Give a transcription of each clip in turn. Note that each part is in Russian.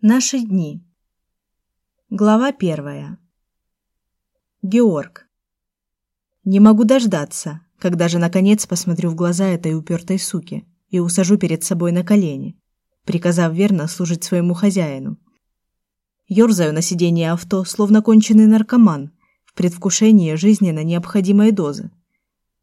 Наши дни. Глава первая. Георг. Не могу дождаться, когда же наконец посмотрю в глаза этой упертой суки и усажу перед собой на колени, приказав верно служить своему хозяину. Ёрзаю на сиденье авто, словно конченый наркоман, в предвкушении жизненно необходимой дозы.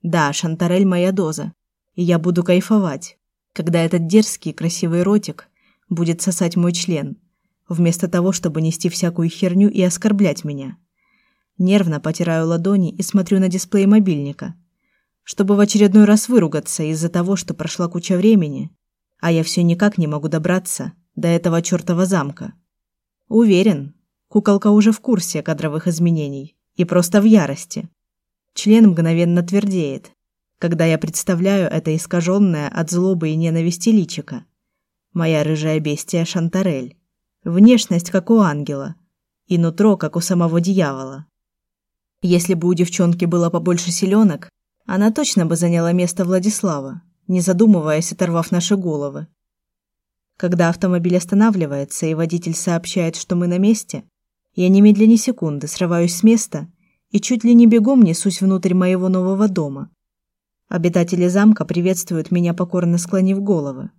Да, Шантарель моя доза, и я буду кайфовать, когда этот дерзкий красивый ротик будет сосать мой член – вместо того, чтобы нести всякую херню и оскорблять меня. Нервно потираю ладони и смотрю на дисплей мобильника, чтобы в очередной раз выругаться из-за того, что прошла куча времени, а я все никак не могу добраться до этого чёртова замка. Уверен, куколка уже в курсе кадровых изменений и просто в ярости. Член мгновенно твердеет, когда я представляю это искаженное от злобы и ненависти личико. Моя рыжая бестия Шантарель. Внешность как у ангела и нутро как у самого дьявола. Если бы у девчонки было побольше силёнок, она точно бы заняла место Владислава, не задумываясь, оторвав наши головы. Когда автомобиль останавливается и водитель сообщает, что мы на месте, я немедленно ни секунды срываюсь с места и чуть ли не бегом несусь внутрь моего нового дома. Обитатели замка приветствуют меня покорно склонив головы,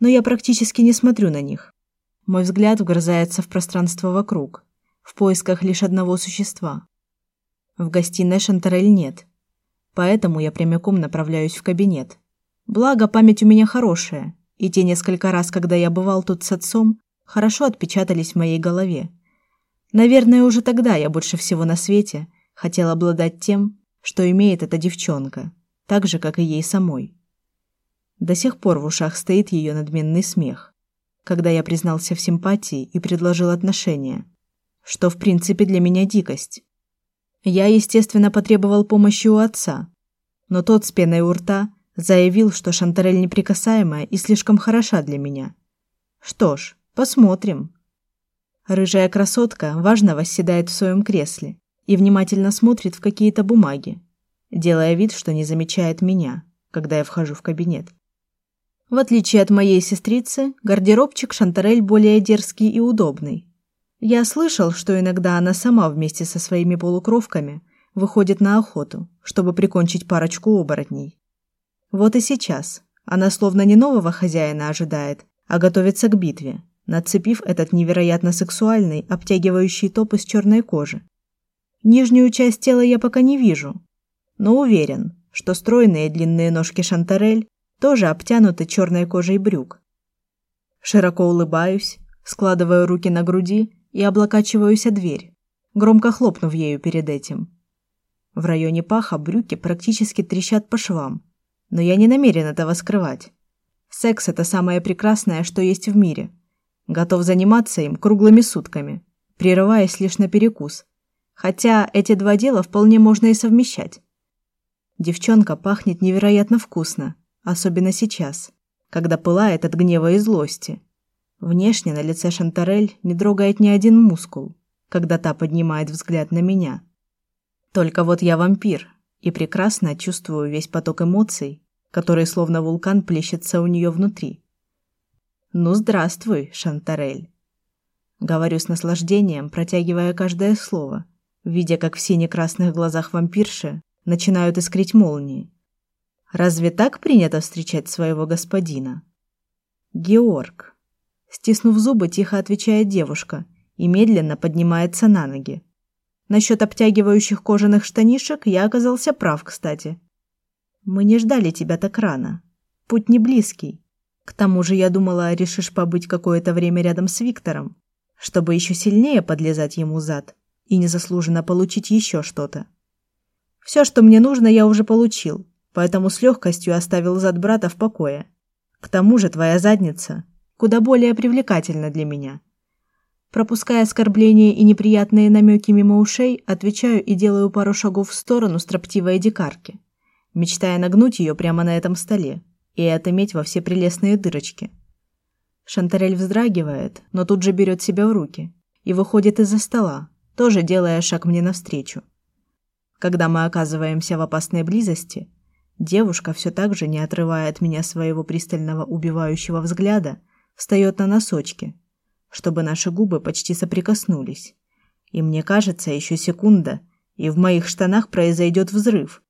но я практически не смотрю на них. Мой взгляд вгрызается в пространство вокруг, в поисках лишь одного существа. В гостиной Шантарель нет, поэтому я прямиком направляюсь в кабинет. Благо, память у меня хорошая, и те несколько раз, когда я бывал тут с отцом, хорошо отпечатались в моей голове. Наверное, уже тогда я больше всего на свете хотел обладать тем, что имеет эта девчонка, так же, как и ей самой. До сих пор в ушах стоит ее надменный смех когда я признался в симпатии и предложил отношения, что в принципе для меня дикость. Я, естественно, потребовал помощи у отца, но тот с пеной у рта заявил, что Шантарель неприкасаемая и слишком хороша для меня. Что ж, посмотрим. Рыжая красотка важно восседает в своем кресле и внимательно смотрит в какие-то бумаги, делая вид, что не замечает меня, когда я вхожу в кабинет. В отличие от моей сестрицы, гардеробчик Шантарель более дерзкий и удобный. Я слышал, что иногда она сама вместе со своими полукровками выходит на охоту, чтобы прикончить парочку оборотней. Вот и сейчас она словно не нового хозяина ожидает, а готовится к битве, нацепив этот невероятно сексуальный, обтягивающий топ из черной кожи. Нижнюю часть тела я пока не вижу, но уверен, что стройные длинные ножки Шантарель тоже обтянуты черной кожей брюк. Широко улыбаюсь, складываю руки на груди и облокачиваюсь о дверь, громко хлопнув ею перед этим. В районе паха брюки практически трещат по швам, но я не намерен этого скрывать. Секс это самое прекрасное, что есть в мире. Готов заниматься им круглыми сутками, прерываясь лишь на перекус. Хотя эти два дела вполне можно и совмещать. Девчонка пахнет невероятно вкусно, особенно сейчас, когда пылает от гнева и злости. Внешне на лице Шантарель не дрогает ни один мускул, когда та поднимает взгляд на меня. Только вот я вампир и прекрасно чувствую весь поток эмоций, который словно вулкан плещется у нее внутри. Ну здравствуй, Шантарель. Говорю с наслаждением, протягивая каждое слово, видя, как в сине-красных глазах вампирши начинают искрить молнии. Разве так принято встречать своего господина? Георг. Стиснув зубы, тихо отвечает девушка и медленно поднимается на ноги. Насчет обтягивающих кожаных штанишек я оказался прав, кстати. Мы не ждали тебя так рано. Путь не близкий. К тому же я думала, решишь побыть какое-то время рядом с Виктором, чтобы еще сильнее подлезать ему зад и незаслуженно получить еще что-то. Все, что мне нужно, я уже получил поэтому с легкостью оставил зад брата в покое. К тому же твоя задница куда более привлекательна для меня. Пропуская оскорбления и неприятные намеки мимо ушей, отвечаю и делаю пару шагов в сторону строптивой дикарки, мечтая нагнуть ее прямо на этом столе и отыметь во все прелестные дырочки. Шантарель вздрагивает, но тут же берет себя в руки и выходит из-за стола, тоже делая шаг мне навстречу. Когда мы оказываемся в опасной близости, Девушка, все так же не отрывая от меня своего пристального убивающего взгляда, встает на носочки, чтобы наши губы почти соприкоснулись. И мне кажется, еще секунда, и в моих штанах произойдет взрыв.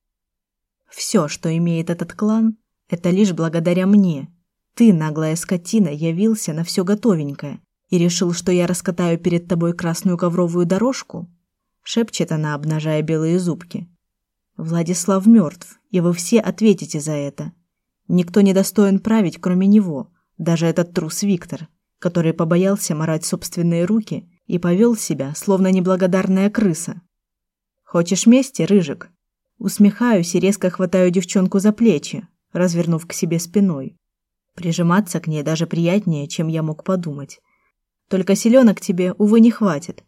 Все, что имеет этот клан, это лишь благодаря мне. Ты, наглая скотина, явился на все готовенькое и решил, что я раскатаю перед тобой красную ковровую дорожку? Шепчет она, обнажая белые зубки. Владислав мертв, и вы все ответите за это. Никто не достоин править, кроме него, даже этот трус Виктор, который побоялся марать собственные руки и повел себя, словно неблагодарная крыса. Хочешь мести, рыжик? Усмехаюсь и резко хватаю девчонку за плечи, развернув к себе спиной. Прижиматься к ней даже приятнее, чем я мог подумать. Только силёнок тебе, увы, не хватит.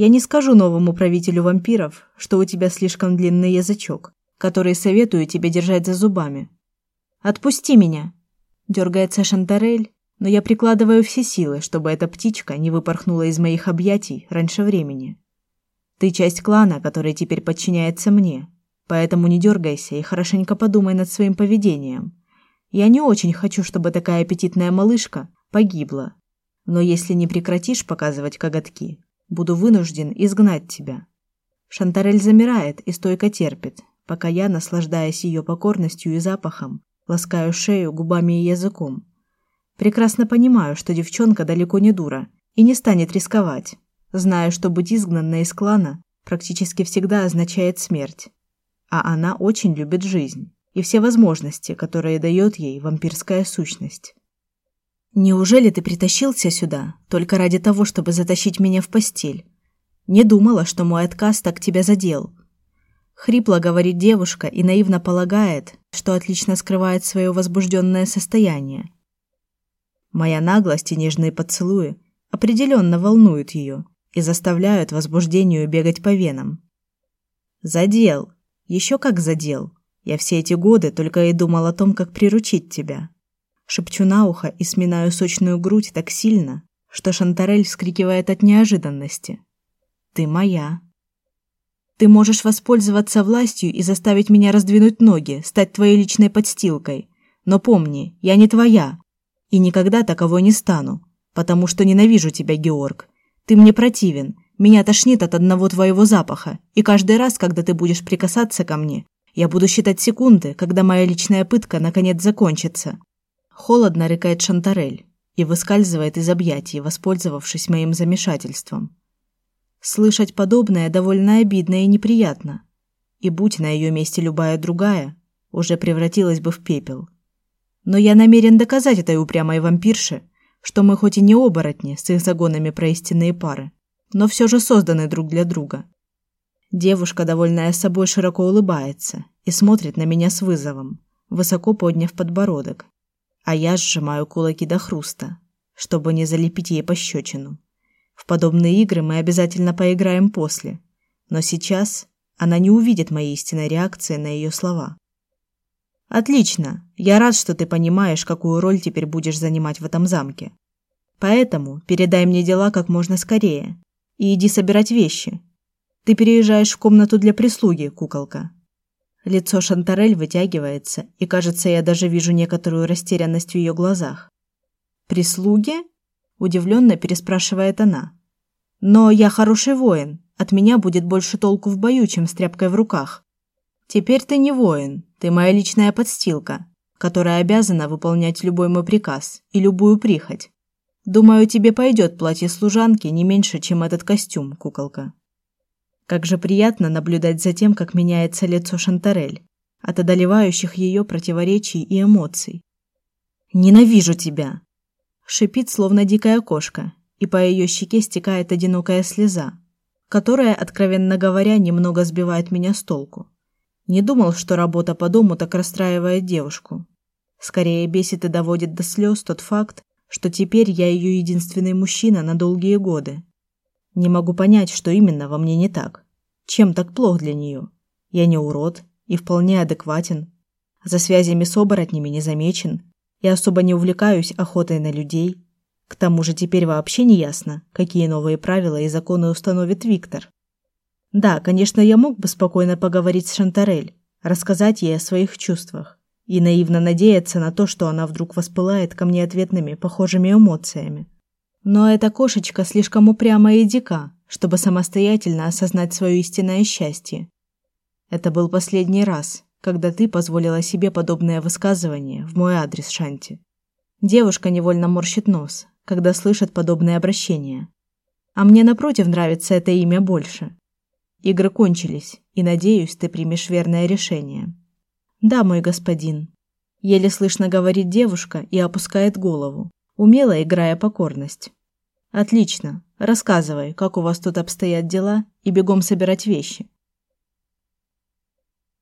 Я не скажу новому правителю вампиров, что у тебя слишком длинный язычок, который советую тебе держать за зубами. Отпусти меня, дергается Шантарель, но я прикладываю все силы, чтобы эта птичка не выпорхнула из моих объятий раньше времени. Ты часть клана, который теперь подчиняется мне, поэтому не дергайся и хорошенько подумай над своим поведением. Я не очень хочу, чтобы такая аппетитная малышка погибла. Но если не прекратишь показывать коготки, буду вынужден изгнать тебя. Шантарель замирает и стойко терпит, пока я, наслаждаясь ее покорностью и запахом, ласкаю шею губами и языком. Прекрасно понимаю, что девчонка далеко не дура и не станет рисковать, зная, что быть изгнанной из клана практически всегда означает смерть. А она очень любит жизнь и все возможности, которые дает ей вампирская сущность. Неужели ты притащился сюда только ради того, чтобы затащить меня в постель? Не думала, что мой отказ так тебя задел. Хрипло говорит девушка и наивно полагает, что отлично скрывает свое возбужденное состояние. Моя наглость и нежные поцелуи определенно волнуют ее и заставляют возбуждению бегать по венам. Задел, еще как задел. Я все эти годы только и думал о том, как приручить тебя шепчу на ухо и сминаю сочную грудь так сильно, что Шантарель вскрикивает от неожиданности. Ты моя. Ты можешь воспользоваться властью и заставить меня раздвинуть ноги, стать твоей личной подстилкой. Но помни, я не твоя и никогда таковой не стану, потому что ненавижу тебя, Георг. Ты мне противен. Меня тошнит от одного твоего запаха, и каждый раз, когда ты будешь прикасаться ко мне, я буду считать секунды, когда моя личная пытка наконец закончится. Холодно рыкает Шантарель и выскальзывает из объятий, воспользовавшись моим замешательством. Слышать подобное довольно обидно и неприятно. И будь на ее месте любая другая, уже превратилась бы в пепел. Но я намерен доказать этой упрямой вампирше, что мы хоть и не оборотни с их загонами про истинные пары, но все же созданы друг для друга. Девушка, довольная собой, широко улыбается и смотрит на меня с вызовом, высоко подняв подбородок а я сжимаю кулаки до хруста, чтобы не залепить ей пощечину. В подобные игры мы обязательно поиграем после, но сейчас она не увидит моей истинной реакции на ее слова. Отлично. Я рад, что ты понимаешь, какую роль теперь будешь занимать в этом замке. Поэтому передай мне дела как можно скорее и иди собирать вещи. Ты переезжаешь в комнату для прислуги, куколка. Лицо Шантарель вытягивается, и, кажется, я даже вижу некоторую растерянность в ее глазах. «Прислуги?» – удивленно переспрашивает она. «Но я хороший воин. От меня будет больше толку в бою, чем с тряпкой в руках. Теперь ты не воин, ты моя личная подстилка, которая обязана выполнять любой мой приказ и любую прихоть. Думаю, тебе пойдет платье служанки не меньше, чем этот костюм, куколка». Как же приятно наблюдать за тем, как меняется лицо Шантарель от одолевающих ее противоречий и эмоций. Ненавижу тебя, шипит словно дикая кошка, и по ее щеке стекает одинокая слеза, которая, откровенно говоря, немного сбивает меня с толку. Не думал, что работа по дому так расстраивает девушку. Скорее бесит и доводит до слез тот факт, что теперь я ее единственный мужчина на долгие годы. Не могу понять, что именно во мне не так. Чем так плохо для нее? Я не урод и вполне адекватен. За связями с оборотнями не замечен. Я особо не увлекаюсь охотой на людей. К тому же теперь вообще не ясно, какие новые правила и законы установит Виктор. Да, конечно, я мог бы спокойно поговорить с Шантарель, рассказать ей о своих чувствах и наивно надеяться на то, что она вдруг воспылает ко мне ответными, похожими эмоциями. Но эта кошечка слишком упрямая и дика, чтобы самостоятельно осознать свое истинное счастье. Это был последний раз, когда ты позволила себе подобное высказывание в мой адрес, Шанти. Девушка невольно морщит нос, когда слышит подобное обращение. А мне напротив нравится это имя больше. Игры кончились, и надеюсь, ты примешь верное решение. Да, мой господин. Еле слышно говорит девушка и опускает голову, умело играя покорность. Отлично. Рассказывай, как у вас тут обстоят дела, и бегом собирать вещи.